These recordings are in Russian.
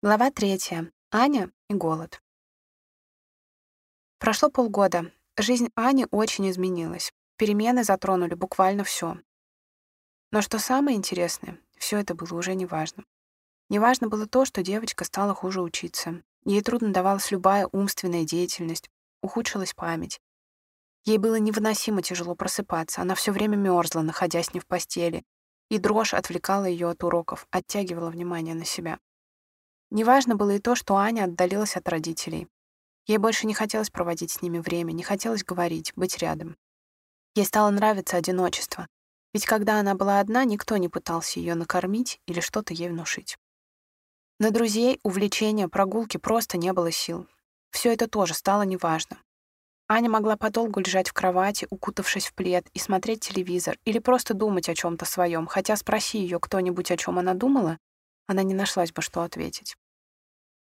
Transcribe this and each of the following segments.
Глава третья. Аня и голод. Прошло полгода. Жизнь Ани очень изменилась. Перемены затронули буквально все. Но что самое интересное, все это было уже неважно. Неважно было то, что девочка стала хуже учиться. Ей трудно давалась любая умственная деятельность, ухудшилась память. Ей было невыносимо тяжело просыпаться, она все время мерзла, находясь не в постели, и дрожь отвлекала ее от уроков, оттягивала внимание на себя. Неважно было и то, что Аня отдалилась от родителей. Ей больше не хотелось проводить с ними время, не хотелось говорить, быть рядом. Ей стало нравиться одиночество, ведь когда она была одна, никто не пытался ее накормить или что-то ей внушить. На друзей, увлечения, прогулки просто не было сил. Все это тоже стало неважно. Аня могла подолгу лежать в кровати, укутавшись в плед, и смотреть телевизор, или просто думать о чем то своем, хотя спроси ее кто-нибудь, о чем она думала, она не нашлась бы, что ответить.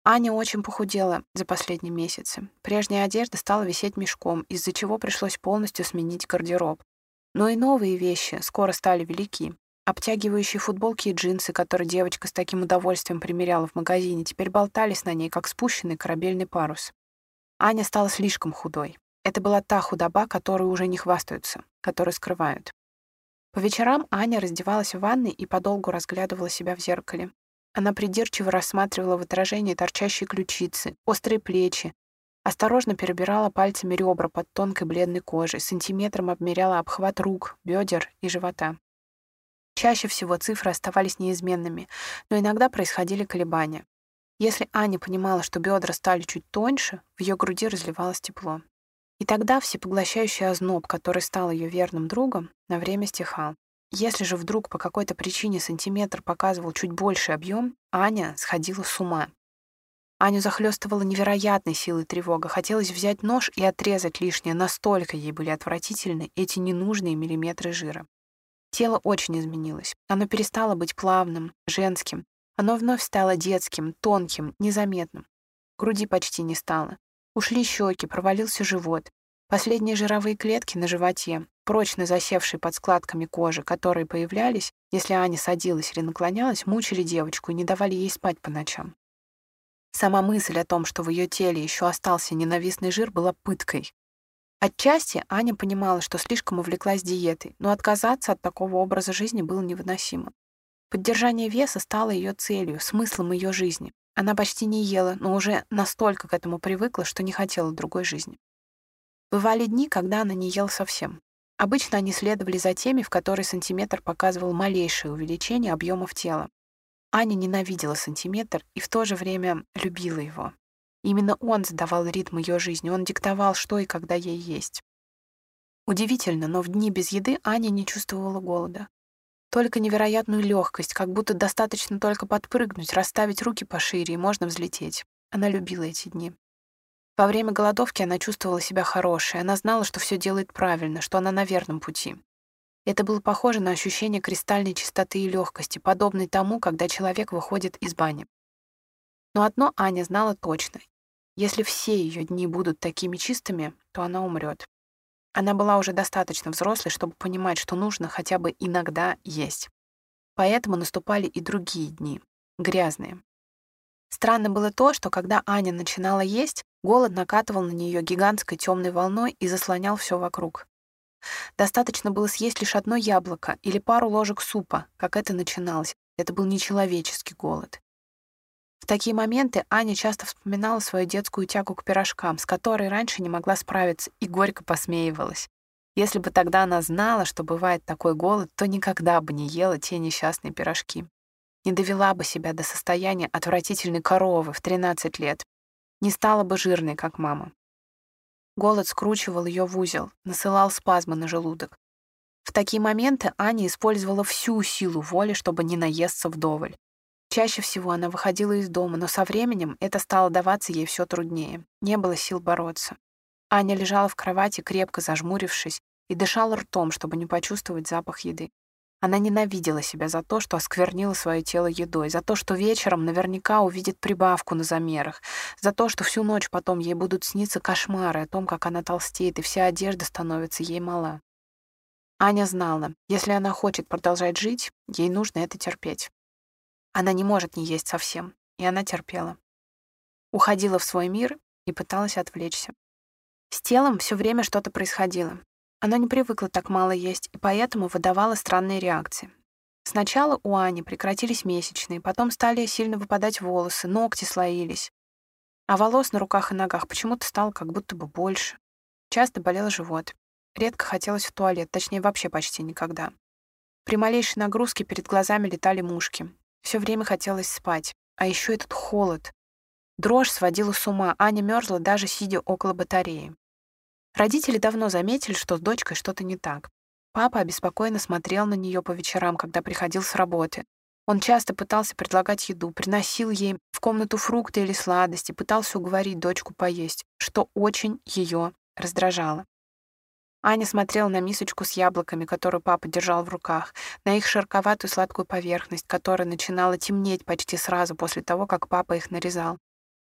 Аня очень похудела за последние месяцы. Прежняя одежда стала висеть мешком, из-за чего пришлось полностью сменить гардероб. Но и новые вещи скоро стали велики. Обтягивающие футболки и джинсы, которые девочка с таким удовольствием примеряла в магазине, теперь болтались на ней, как спущенный корабельный парус. Аня стала слишком худой. Это была та худоба, которую уже не хвастаются, которую скрывают. По вечерам Аня раздевалась в ванной и подолгу разглядывала себя в зеркале. Она придирчиво рассматривала в отражении торчащие ключицы, острые плечи, осторожно перебирала пальцами ребра под тонкой бледной кожей, сантиметром обмеряла обхват рук, бедер и живота. Чаще всего цифры оставались неизменными, но иногда происходили колебания. Если Аня понимала, что бедра стали чуть тоньше, в ее груди разливалось тепло. И тогда всепоглощающий озноб, который стал ее верным другом, на время стихал. Если же вдруг по какой-то причине сантиметр показывал чуть больший объем, Аня сходила с ума. Аню захлестывала невероятной силой тревога. Хотелось взять нож и отрезать лишнее, настолько ей были отвратительны эти ненужные миллиметры жира. Тело очень изменилось. Оно перестало быть плавным, женским. Оно вновь стало детским, тонким, незаметным. Груди почти не стало. Ушли щеки, провалился живот. Последние жировые клетки на животе, прочно засевшие под складками кожи, которые появлялись, если Аня садилась или наклонялась, мучили девочку и не давали ей спать по ночам. Сама мысль о том, что в ее теле еще остался ненавистный жир, была пыткой. Отчасти Аня понимала, что слишком увлеклась диетой, но отказаться от такого образа жизни было невыносимо. Поддержание веса стало ее целью, смыслом ее жизни. Она почти не ела, но уже настолько к этому привыкла, что не хотела другой жизни. Бывали дни, когда она не ела совсем. Обычно они следовали за теми, в которые сантиметр показывал малейшее увеличение объемов тела. Аня ненавидела сантиметр и в то же время любила его. Именно он задавал ритм ее жизни, он диктовал, что и когда ей есть. Удивительно, но в дни без еды Аня не чувствовала голода. Только невероятную легкость, как будто достаточно только подпрыгнуть, расставить руки пошире, и можно взлететь. Она любила эти дни. Во время голодовки она чувствовала себя хорошей, она знала, что все делает правильно, что она на верном пути. Это было похоже на ощущение кристальной чистоты и легкости, подобной тому, когда человек выходит из бани. Но одно Аня знала точно. Если все ее дни будут такими чистыми, то она умрет. Она была уже достаточно взрослой, чтобы понимать, что нужно хотя бы иногда есть. Поэтому наступали и другие дни, грязные. Странно было то, что когда Аня начинала есть, голод накатывал на нее гигантской темной волной и заслонял все вокруг. Достаточно было съесть лишь одно яблоко или пару ложек супа, как это начиналось. Это был нечеловеческий голод. В такие моменты Аня часто вспоминала свою детскую тягу к пирожкам, с которой раньше не могла справиться, и горько посмеивалась. Если бы тогда она знала, что бывает такой голод, то никогда бы не ела те несчастные пирожки не довела бы себя до состояния отвратительной коровы в 13 лет, не стала бы жирной, как мама. Голод скручивал ее в узел, насылал спазмы на желудок. В такие моменты Аня использовала всю силу воли, чтобы не наесться вдоволь. Чаще всего она выходила из дома, но со временем это стало даваться ей все труднее. Не было сил бороться. Аня лежала в кровати, крепко зажмурившись, и дышала ртом, чтобы не почувствовать запах еды. Она ненавидела себя за то, что осквернила свое тело едой, за то, что вечером наверняка увидит прибавку на замерах, за то, что всю ночь потом ей будут сниться кошмары о том, как она толстеет, и вся одежда становится ей мала. Аня знала, если она хочет продолжать жить, ей нужно это терпеть. Она не может не есть совсем. и она терпела. Уходила в свой мир и пыталась отвлечься. С телом все время что-то происходило. Оно не привыкло так мало есть, и поэтому выдавало странные реакции. Сначала у Ани прекратились месячные, потом стали сильно выпадать волосы, ногти слоились. А волос на руках и ногах почему-то стало как будто бы больше. Часто болел живот. Редко хотелось в туалет, точнее, вообще почти никогда. При малейшей нагрузке перед глазами летали мушки. Все время хотелось спать. А еще этот холод. Дрожь сводила с ума, Аня мерзла даже сидя около батареи. Родители давно заметили, что с дочкой что-то не так. Папа обеспокоенно смотрел на нее по вечерам, когда приходил с работы. Он часто пытался предлагать еду, приносил ей в комнату фрукты или сладости, пытался уговорить дочку поесть, что очень ее раздражало. Аня смотрела на мисочку с яблоками, которую папа держал в руках, на их шероховатую сладкую поверхность, которая начинала темнеть почти сразу после того, как папа их нарезал.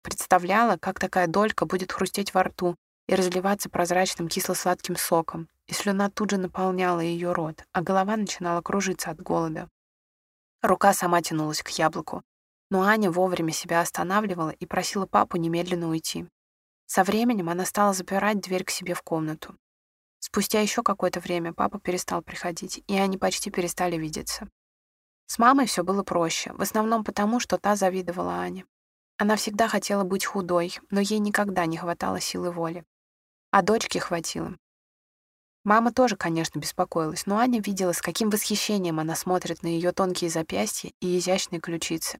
Представляла, как такая долька будет хрустеть во рту, и разливаться прозрачным кисло-сладким соком, и слюна тут же наполняла ее рот, а голова начинала кружиться от голода. Рука сама тянулась к яблоку, но Аня вовремя себя останавливала и просила папу немедленно уйти. Со временем она стала запирать дверь к себе в комнату. Спустя еще какое-то время папа перестал приходить, и они почти перестали видеться. С мамой все было проще, в основном потому, что та завидовала Ане. Она всегда хотела быть худой, но ей никогда не хватало силы воли а дочке хватило. Мама тоже, конечно, беспокоилась, но Аня видела, с каким восхищением она смотрит на ее тонкие запястья и изящные ключицы.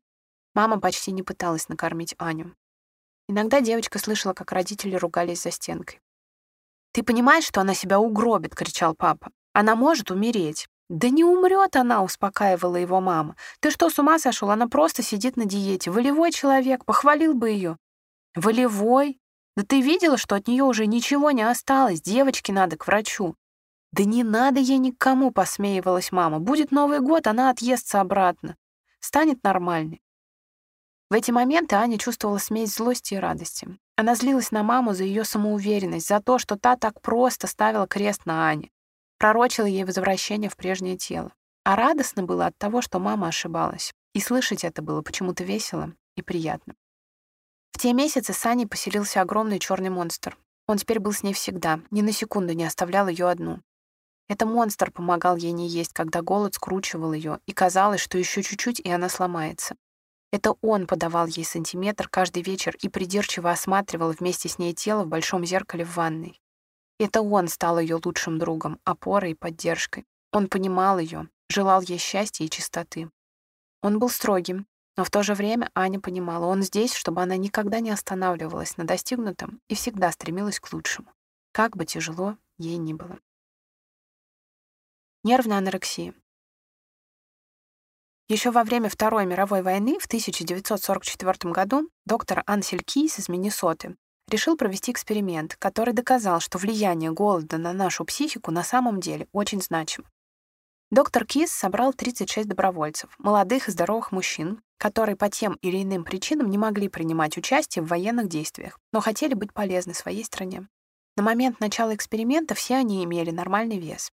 Мама почти не пыталась накормить Аню. Иногда девочка слышала, как родители ругались за стенкой. «Ты понимаешь, что она себя угробит?» — кричал папа. «Она может умереть». «Да не умрет она», — успокаивала его мама. «Ты что, с ума сошел? Она просто сидит на диете. Волевой человек, похвалил бы ее». «Волевой? Да ты видела, что от нее уже ничего не осталось, девочке надо к врачу. Да не надо ей никому, посмеивалась мама. Будет Новый год, она отъестся обратно. Станет нормальной. В эти моменты Аня чувствовала смесь злости и радости. Она злилась на маму за ее самоуверенность, за то, что та так просто ставила крест на Ане, пророчила ей возвращение в прежнее тело. А радостно было от того, что мама ошибалась. И слышать это было почему-то весело и приятно. Те месяцы с Аней поселился огромный черный монстр. Он теперь был с ней всегда, ни на секунду не оставлял ее одну. Это монстр помогал ей не есть, когда голод скручивал ее, и казалось, что еще чуть-чуть, и она сломается. Это он подавал ей сантиметр каждый вечер и придирчиво осматривал вместе с ней тело в большом зеркале в ванной. Это он стал ее лучшим другом, опорой и поддержкой. Он понимал ее, желал ей счастья и чистоты. Он был строгим, но в то же время Аня понимала, он здесь, чтобы она никогда не останавливалась на достигнутом и всегда стремилась к лучшему, как бы тяжело ей ни было. Нервная анорексия. Еще во время Второй мировой войны в 1944 году доктор Ансель Кейс из Миннесоты решил провести эксперимент, который доказал, что влияние голода на нашу психику на самом деле очень значимо. Доктор Кис собрал 36 добровольцев, молодых и здоровых мужчин, которые по тем или иным причинам не могли принимать участие в военных действиях, но хотели быть полезны своей стране. На момент начала эксперимента все они имели нормальный вес.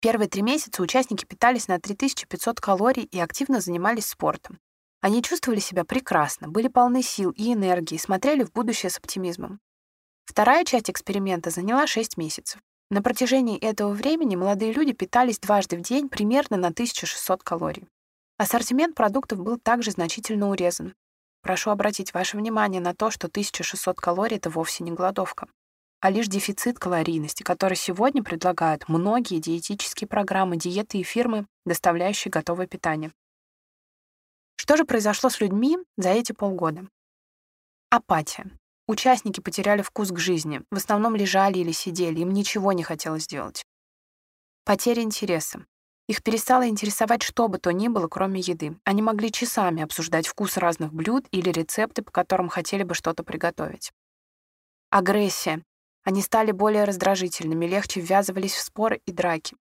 Первые три месяца участники питались на 3500 калорий и активно занимались спортом. Они чувствовали себя прекрасно, были полны сил и энергии, смотрели в будущее с оптимизмом. Вторая часть эксперимента заняла 6 месяцев. На протяжении этого времени молодые люди питались дважды в день примерно на 1600 калорий. Ассортимент продуктов был также значительно урезан. Прошу обратить ваше внимание на то, что 1600 калорий — это вовсе не голодовка, а лишь дефицит калорийности, который сегодня предлагают многие диетические программы, диеты и фирмы, доставляющие готовое питание. Что же произошло с людьми за эти полгода? Апатия. Участники потеряли вкус к жизни, в основном лежали или сидели, им ничего не хотелось делать. Потеря интереса. Их перестало интересовать что бы то ни было, кроме еды. Они могли часами обсуждать вкус разных блюд или рецепты, по которым хотели бы что-то приготовить. Агрессия. Они стали более раздражительными, легче ввязывались в споры и драки.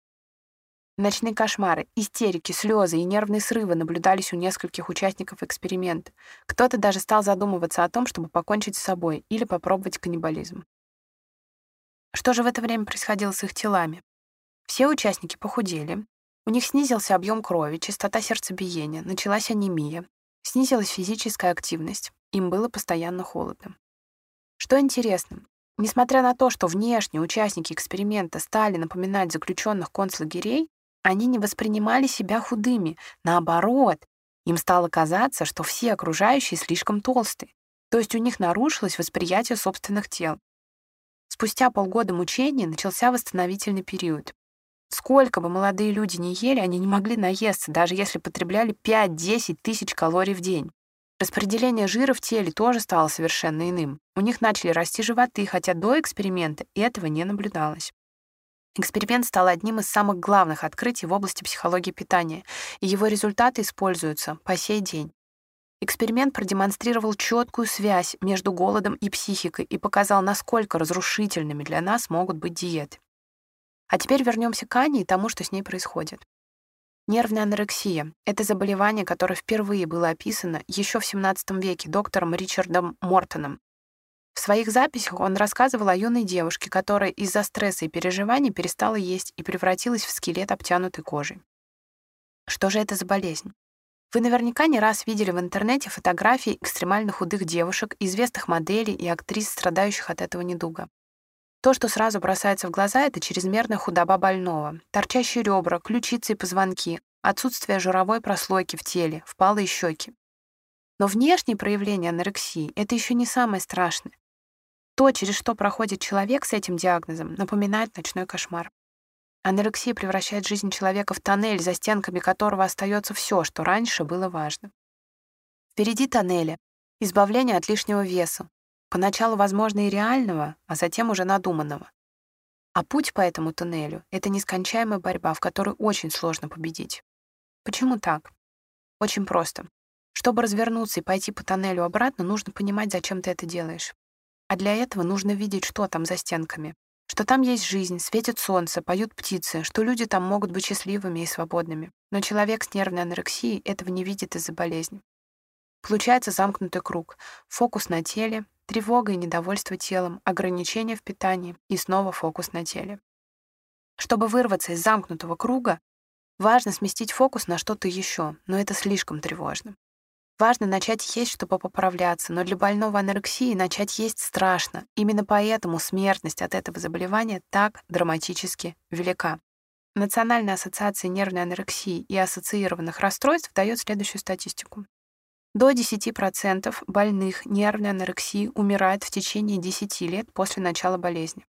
Ночные кошмары, истерики, слезы и нервные срывы наблюдались у нескольких участников эксперимента. Кто-то даже стал задумываться о том, чтобы покончить с собой или попробовать каннибализм. Что же в это время происходило с их телами? Все участники похудели, у них снизился объем крови, частота сердцебиения, началась анемия. Снизилась физическая активность, им было постоянно холодно. Что интересно, несмотря на то, что внешние участники эксперимента стали напоминать заключенных концлагерей, они не воспринимали себя худыми. Наоборот, им стало казаться, что все окружающие слишком толстые. То есть у них нарушилось восприятие собственных тел. Спустя полгода мучений начался восстановительный период. Сколько бы молодые люди ни ели, они не могли наесться, даже если потребляли 5-10 тысяч калорий в день. Распределение жира в теле тоже стало совершенно иным. У них начали расти животы, хотя до эксперимента этого не наблюдалось. Эксперимент стал одним из самых главных открытий в области психологии питания, и его результаты используются по сей день. Эксперимент продемонстрировал четкую связь между голодом и психикой и показал, насколько разрушительными для нас могут быть диеты. А теперь вернемся к Ане и тому, что с ней происходит. Нервная анорексия — это заболевание, которое впервые было описано еще в XVII веке доктором Ричардом Мортоном. В своих записях он рассказывал о юной девушке, которая из-за стресса и переживаний перестала есть и превратилась в скелет, обтянутый кожей. Что же это за болезнь? Вы наверняка не раз видели в интернете фотографии экстремально худых девушек, известных моделей и актрис, страдающих от этого недуга. То, что сразу бросается в глаза, это чрезмерная худоба больного, торчащие ребра, ключицы и позвонки, отсутствие жировой прослойки в теле, впалые щеки. Но внешние проявления анорексии — это еще не самое страшное. То, через что проходит человек с этим диагнозом, напоминает ночной кошмар. Анорексия превращает жизнь человека в тоннель, за стенками которого остается все, что раньше было важно. Впереди тоннеля — избавление от лишнего веса, Поначалу, возможно, и реального, а затем уже надуманного. А путь по этому туннелю — это нескончаемая борьба, в которой очень сложно победить. Почему так? Очень просто. Чтобы развернуться и пойти по тоннелю обратно, нужно понимать, зачем ты это делаешь. А для этого нужно видеть, что там за стенками. Что там есть жизнь, светит солнце, поют птицы, что люди там могут быть счастливыми и свободными. Но человек с нервной анорексией этого не видит из-за болезни. Получается замкнутый круг. Фокус на теле, тревога и недовольство телом, ограничения в питании и снова фокус на теле. Чтобы вырваться из замкнутого круга, важно сместить фокус на что-то еще, но это слишком тревожно. Важно начать есть, чтобы поправляться, но для больного анорексии начать есть страшно. Именно поэтому смертность от этого заболевания так драматически велика. Национальная ассоциация нервной анорексии и ассоциированных расстройств дает следующую статистику. До 10% больных нервной анорексией умирают в течение 10 лет после начала болезни.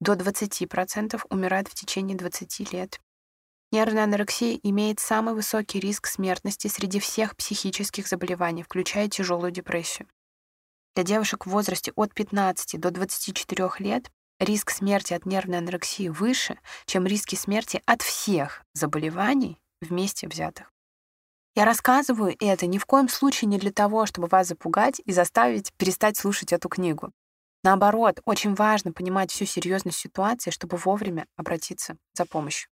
До 20% умирают в течение 20 лет. Нервная анорексия имеет самый высокий риск смертности среди всех психических заболеваний, включая тяжелую депрессию. Для девушек в возрасте от 15 до 24 лет риск смерти от нервной анорексии выше, чем риски смерти от всех заболеваний вместе взятых. Я рассказываю это ни в коем случае не для того, чтобы вас запугать и заставить перестать слушать эту книгу. Наоборот, очень важно понимать всю серьезность ситуации, чтобы вовремя обратиться за помощью.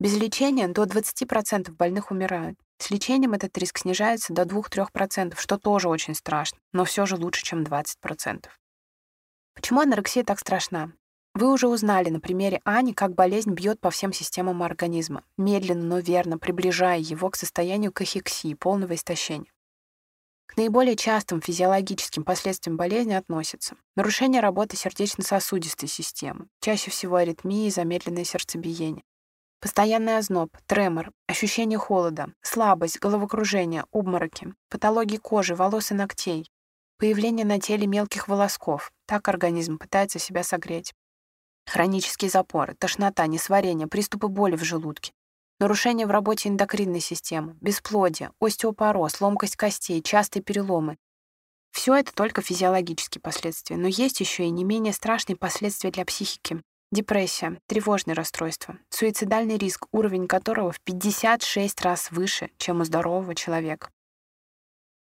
Без лечения до 20% больных умирают. С лечением этот риск снижается до 2-3%, что тоже очень страшно, но все же лучше, чем 20%. Почему анорексия так страшна? Вы уже узнали на примере Ани, как болезнь бьет по всем системам организма, медленно, но верно приближая его к состоянию кахексии, полного истощения. К наиболее частым физиологическим последствиям болезни относятся нарушение работы сердечно-сосудистой системы, чаще всего аритмии и замедленное сердцебиение, постоянный озноб, тремор, ощущение холода, слабость, головокружение, обмороки, патологии кожи, волос и ногтей, появление на теле мелких волосков, так организм пытается себя согреть, Хронические запоры, тошнота, несварение, приступы боли в желудке, нарушение в работе эндокринной системы, бесплодие, остеопороз, ломкость костей, частые переломы. Все это только физиологические последствия, но есть еще и не менее страшные последствия для психики. Депрессия, тревожные расстройства, суицидальный риск, уровень которого в 56 раз выше, чем у здорового человека.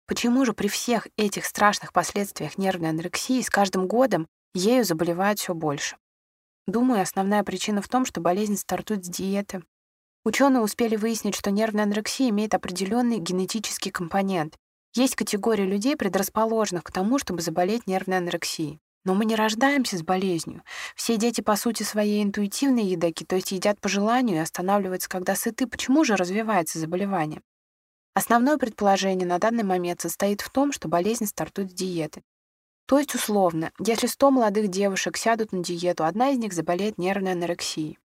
Почему же при всех этих страшных последствиях нервной анорексии с каждым годом ею заболевают все больше? Думаю, основная причина в том, что болезнь стартует с диеты. Ученые успели выяснить, что нервная анорексия имеет определенный генетический компонент. Есть категория людей, предрасположенных к тому, чтобы заболеть нервной анорексией. Но мы не рождаемся с болезнью. Все дети, по сути своей, интуитивные едоки, то есть едят по желанию и останавливаются, когда сыты. Почему же развивается заболевание? Основное предположение на данный момент состоит в том, что болезнь стартует с диеты. То есть, условно, если 100 молодых девушек сядут на диету, одна из них заболеет нервной анорексией.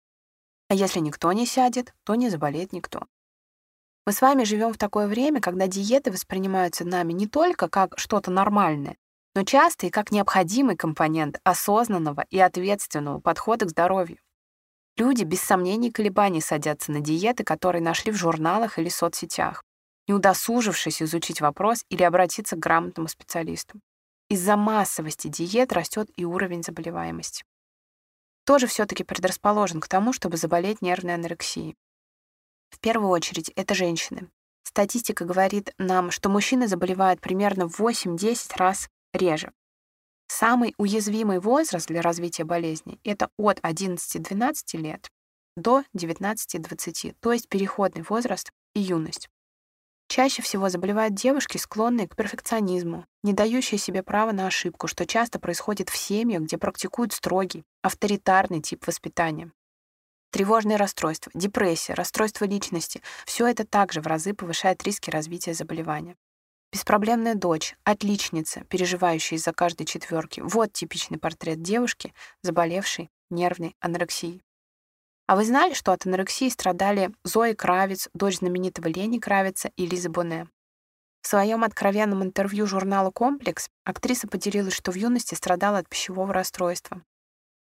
А если никто не сядет, то не заболеет никто. Мы с вами живем в такое время, когда диеты воспринимаются нами не только как что-то нормальное, но часто и как необходимый компонент осознанного и ответственного подхода к здоровью. Люди без сомнений и колебаний садятся на диеты, которые нашли в журналах или соцсетях, не удосужившись изучить вопрос или обратиться к грамотному специалисту. Из-за массовости диет растет и уровень заболеваемости. Тоже все-таки предрасположен к тому, чтобы заболеть нервной анорексией. В первую очередь, это женщины. Статистика говорит нам, что мужчины заболевают примерно в 8-10 раз реже. Самый уязвимый возраст для развития болезни — это от 11-12 лет до 19-20, то есть переходный возраст и юность. Чаще всего заболевают девушки, склонные к перфекционизму, не дающие себе права на ошибку, что часто происходит в семьях, где практикуют строгий, авторитарный тип воспитания. Тревожные расстройства, депрессия, расстройство личности — все это также в разы повышает риски развития заболевания. Беспроблемная дочь, отличница, переживающая из-за каждой четверки. Вот типичный портрет девушки, заболевшей нервной анорексией. А вы знали, что от анорексии страдали Зои Кравец, дочь знаменитого Лени Кравица и Лиза Боне? В своем откровенном интервью журналу «Комплекс» актриса поделилась, что в юности страдала от пищевого расстройства.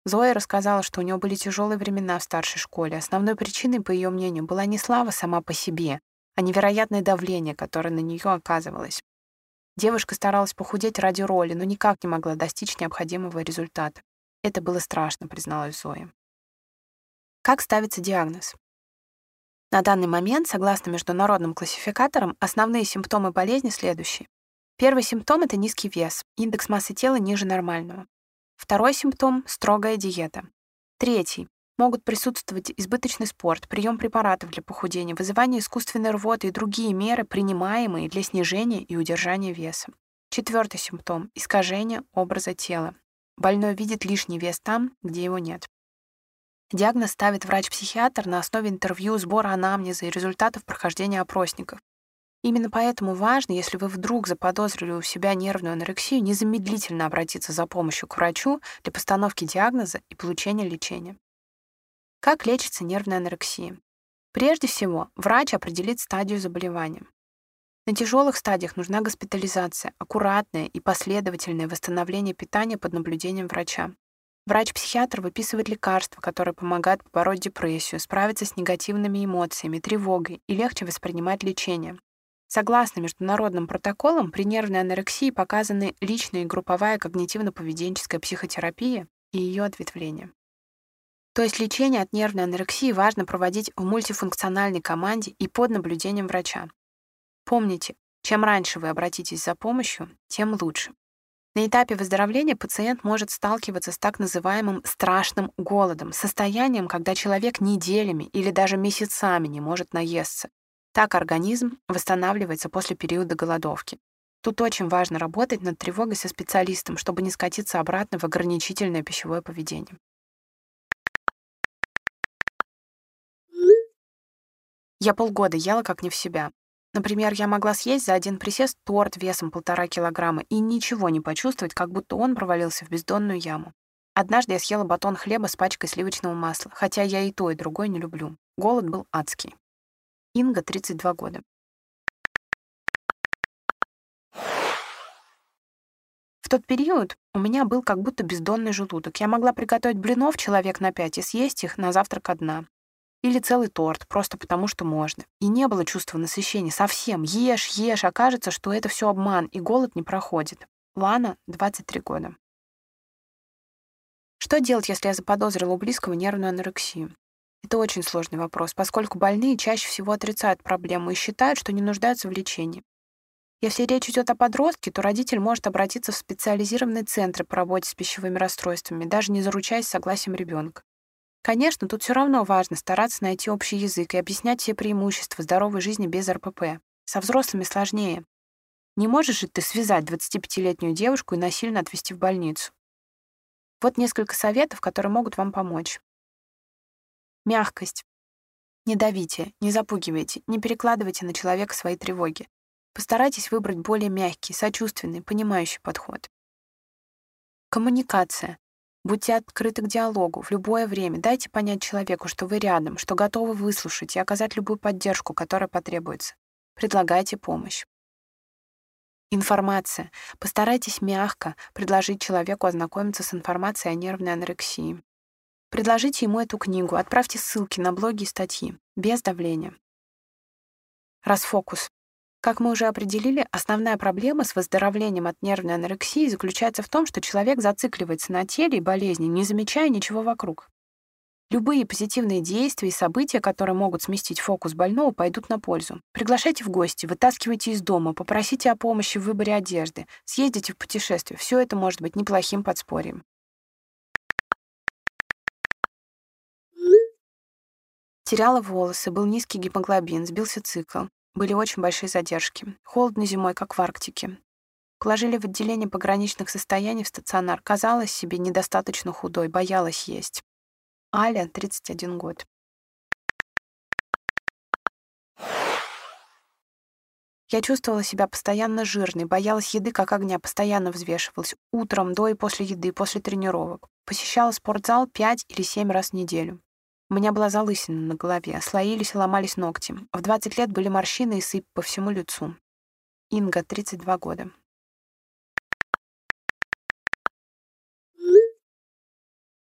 Зоя рассказала, что у нее были тяжелые времена в старшей школе. Основной причиной, по ее мнению, была не слава сама по себе, а невероятное давление, которое на нее оказывалось. Девушка старалась похудеть ради роли, но никак не могла достичь необходимого результата. Это было страшно, призналась Зоя. Как ставится диагноз? На данный момент, согласно международным классификаторам, основные симптомы болезни следующие. Первый симптом — это низкий вес, индекс массы тела ниже нормального. Второй симптом — строгая диета. Третий — могут присутствовать избыточный спорт, прием препаратов для похудения, вызывание искусственной рвоты и другие меры, принимаемые для снижения и удержания веса. Четвертый симптом — искажение образа тела. Больной видит лишний вес там, где его нет. Диагноз ставит врач-психиатр на основе интервью, сбора анамнеза и результатов прохождения опросников. Именно поэтому важно, если вы вдруг заподозрили у себя нервную анорексию, незамедлительно обратиться за помощью к врачу для постановки диагноза и получения лечения. Как лечится нервная анорексия? Прежде всего, врач определит стадию заболевания. На тяжелых стадиях нужна госпитализация, аккуратное и последовательное восстановление питания под наблюдением врача. Врач-психиатр выписывает лекарства, которые помогают побороть депрессию, справиться с негативными эмоциями, тревогой и легче воспринимать лечение. Согласно международным протоколам, при нервной анорексии показаны личная и групповая когнитивно-поведенческая психотерапия и ее ответвления. То есть лечение от нервной анорексии важно проводить в мультифункциональной команде и под наблюдением врача. Помните, чем раньше вы обратитесь за помощью, тем лучше. На этапе выздоровления пациент может сталкиваться с так называемым страшным голодом, состоянием, когда человек неделями или даже месяцами не может наесться, так организм восстанавливается после периода голодовки. Тут очень важно работать над тревогой со специалистом, чтобы не скатиться обратно в ограничительное пищевое поведение. Я полгода ела как не в себя. Например, я могла съесть за один присест торт весом полтора килограмма и ничего не почувствовать, как будто он провалился в бездонную яму. Однажды я съела батон хлеба с пачкой сливочного масла, хотя я и то, и другое не люблю. Голод был адский. Инга, 32 года. В тот период у меня был как будто бездонный желудок. Я могла приготовить блинов человек на пять и съесть их на завтрак одна. Или целый торт, просто потому что можно. И не было чувства насыщения совсем. Ешь, ешь, окажется, что это все обман, и голод не проходит. Лана, 23 года. Что делать, если я заподозрила у близкого нервную анорексию? Это очень сложный вопрос, поскольку больные чаще всего отрицают проблему и считают, что не нуждаются в лечении. Если речь идет о подростке, то родитель может обратиться в специализированные центры по работе с пищевыми расстройствами, даже не заручаясь согласием ребенка. Конечно, тут все равно важно стараться найти общий язык и объяснять все преимущества здоровой жизни без РПП. Со взрослыми сложнее. Не можешь же ты связать 25-летнюю девушку и насильно отвезти в больницу. Вот несколько советов, которые могут вам помочь. Мягкость. Не давите, не запугивайте, не перекладывайте на человека свои тревоги. Постарайтесь выбрать более мягкий, сочувственный, понимающий подход. Коммуникация. Будьте открыты к диалогу в любое время. Дайте понять человеку, что вы рядом, что готовы выслушать и оказать любую поддержку, которая потребуется. Предлагайте помощь. Информация. Постарайтесь мягко предложить человеку ознакомиться с информацией о нервной анорексии. Предложите ему эту книгу, отправьте ссылки на блоги и статьи, без давления. Расфокус. Как мы уже определили, основная проблема с выздоровлением от нервной анорексии заключается в том, что человек зацикливается на теле и болезни, не замечая ничего вокруг. Любые позитивные действия и события, которые могут сместить фокус больного, пойдут на пользу. Приглашайте в гости, вытаскивайте из дома, попросите о помощи в выборе одежды, съездите в путешествие. Все это может быть неплохим подспорьем. Теряла волосы, был низкий гемоглобин, сбился цикл. Были очень большие задержки. Холодно зимой, как в Арктике. Положили в отделение пограничных состояний в стационар. Казалось себе недостаточно худой, боялась есть. Аля, 31 год. Я чувствовала себя постоянно жирной, боялась еды как огня, постоянно взвешивалась. Утром, до и после еды, после тренировок. Посещала спортзал 5 или 7 раз в неделю. У меня была залысина на голове, слоились и ломались ногти. В 20 лет были морщины и сыпь по всему лицу. Инга, 32 года.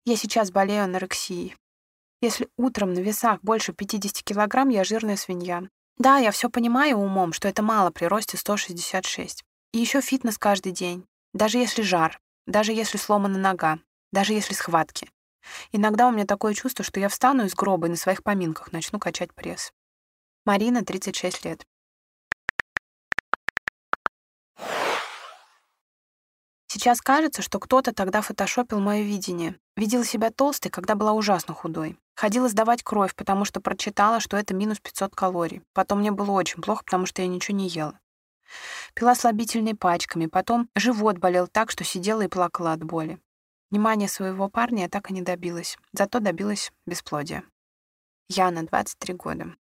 Я сейчас болею анорексией. Если утром на весах больше 50 килограмм, я жирная свинья. Да, я все понимаю умом, что это мало при росте 166. И еще фитнес каждый день. Даже если жар, даже если сломана нога, даже если схватки. Иногда у меня такое чувство, что я встану из гроба и на своих поминках начну качать пресс. Марина, 36 лет. Сейчас кажется, что кто-то тогда фотошопил мое видение. Видела себя толстой, когда была ужасно худой. Ходила сдавать кровь, потому что прочитала, что это минус 500 калорий. Потом мне было очень плохо, потому что я ничего не ела. Пила слабительные пачками, потом живот болел так, что сидела и плакала от боли. Внимания своего парня я так и не добилась, зато добилась бесплодия. Яна, 23 года.